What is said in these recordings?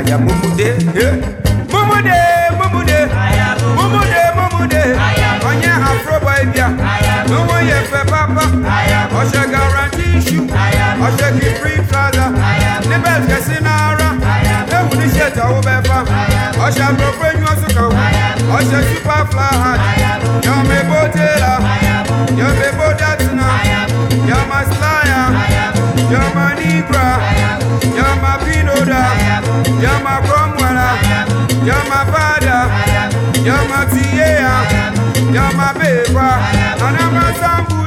Eh? aya mumude mumude mumude mumude mumude onye afro boy bịa n'ụmụ ya efe papa ọsẹ garanti isu ọsẹ kì free plaza níbẹ̀ kẹsí n'ara ewu ní ṣe ìtọ́wọ́ bẹ́ẹ̀ fa ọsẹ àbúrò pé ní ọsùn kan ọsẹ super fly hard yọmọ ebó tẹ́lá. You're my Cromwell, you're my father, you're my TA, you're my paper, and I'm a sample.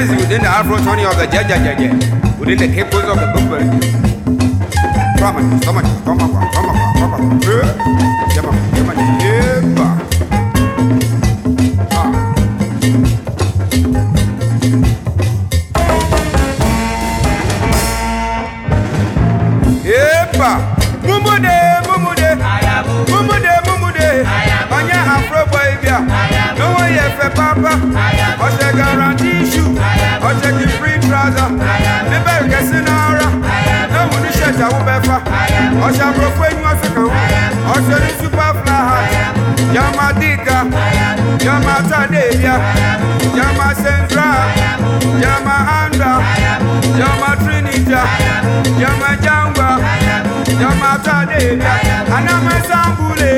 This is within the Afro 20 of the Jajajaja, within the capos of the Bumble. Come on, come on, come on, come on, come on, come on, come on, come on, Mumude, mumude, mumude, mumude, Anya Afro boy, yeah, no way, Papa, What's the ọjọ́ kí free trouser níbẹ̀ ìkẹsí náà rà lóhùn oníṣẹ̀jà wọ́n bẹ fa ọ̀ṣà burúkú ẹ̀yìn ọ̀sẹ̀ kan wọ́n ọ̀ṣẹ̀ ní super fly hat yọmọ dìgà yọmọ tàdéyà yọmọ central yọmọ andra yọmọ trinidad yọmọ jangba yọmọ tàdéyà anamọ sambule.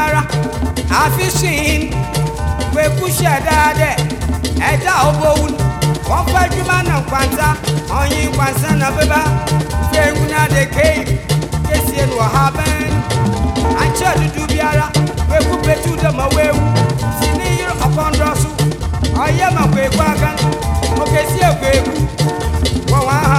Afi àfi sìn pẹ̀kúṣẹ̀ dáadẹ́ ẹ̀dá ọ̀bọ̀wù wọ́n fẹ́ jùmọ̀ náà kwanta ọ̀yin kwansa náà bẹ́bá fẹ́ẹ́gùn náà dé kéyì kéṣì ẹnu ọ̀há bẹ́ẹ̀ni àǹkyẹ́ dúdú biara pẹ̀kú pẹ̀tù dẹ̀mọ̀ wẹ́wù sì ní yíró ọ̀pọ̀ndọ̀sù ọ̀yẹ́ pẹ̀kú àgán ẹ̀kú wọ́n wá ha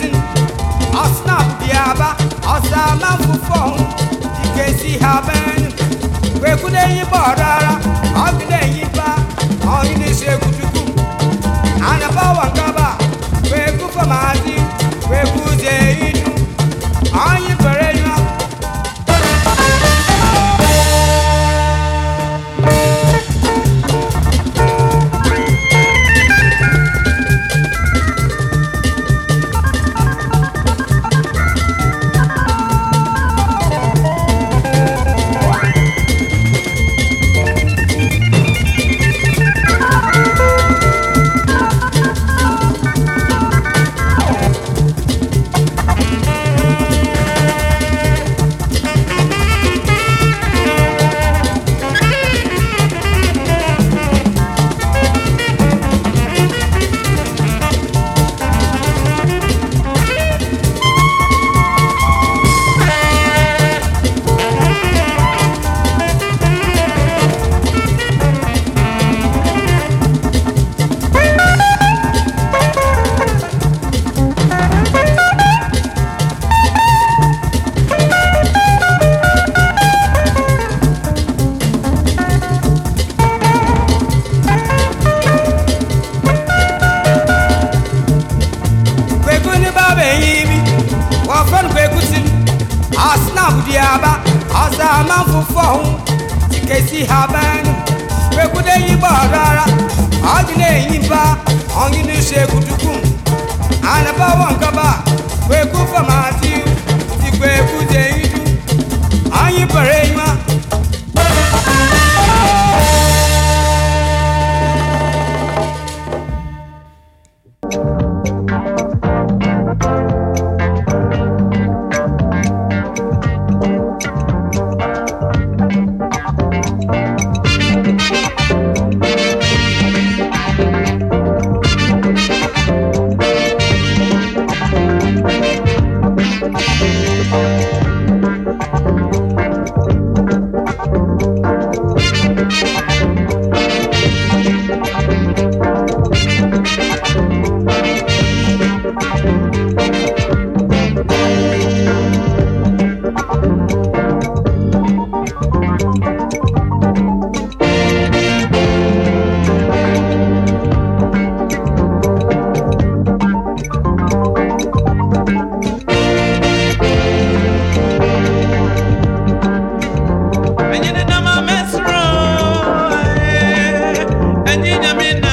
ha ma fufọ ikesi ha bẹni kwekude yi bọ rara ọgide yi ba ọyin ni se kutuku anabọ wa nkaba kweku fọ ma di. Thank you.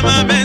I'm a man.